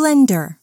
Blender.